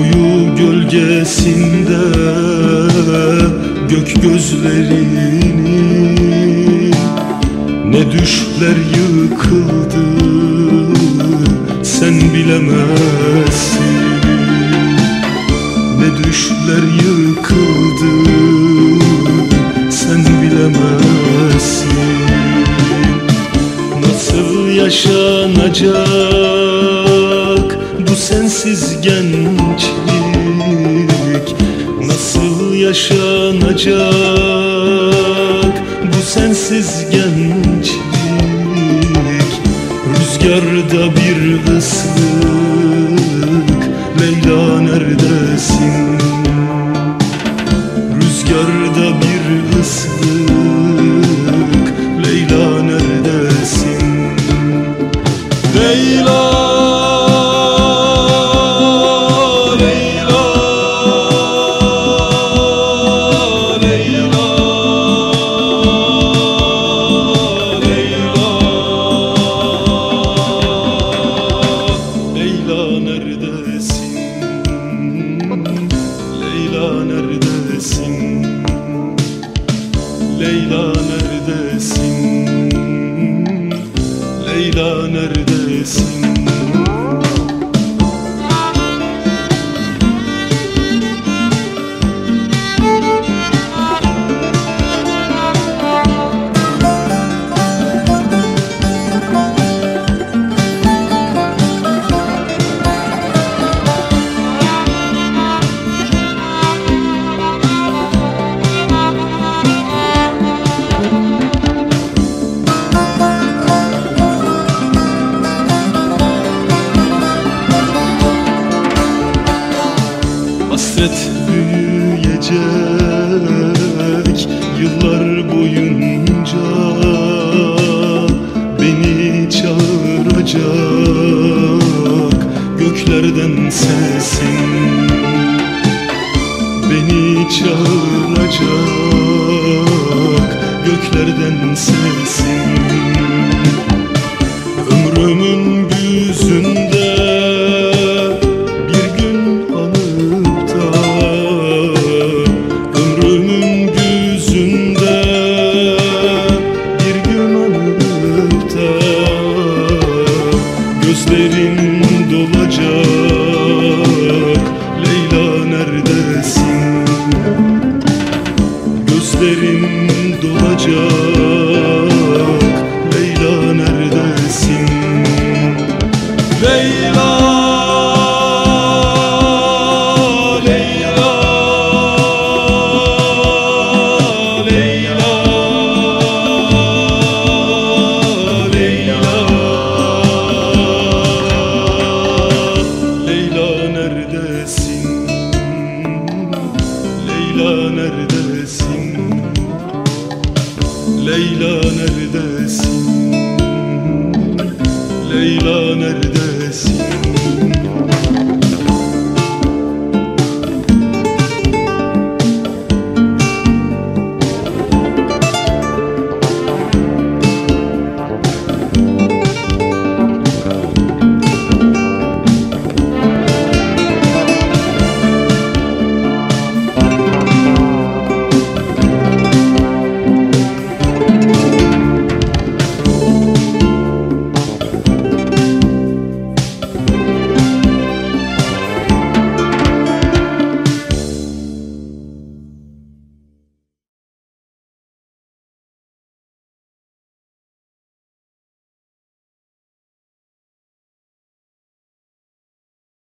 Kuyu gölgesinde gök gözlerini Ne düşler yıkıldı sen bilemezsin. Ne düşler yıkıldı sen bilemezsin. Nasıl yaşanacak sensiz gençlik Nasıl yaşanacak bu sensiz gençlik Rüzgarda bir ıslık Leyla neredesin? Rüzgarda bir ıslık Leyla neredesin? Leyla neredesin? Hasret büyüyecek yıllar boyunca Beni çağıracak göklerden sesin Beni çağıracak göklerden sesin Ömrümün yüzünde Leyla neredesin? Leyla neredesin?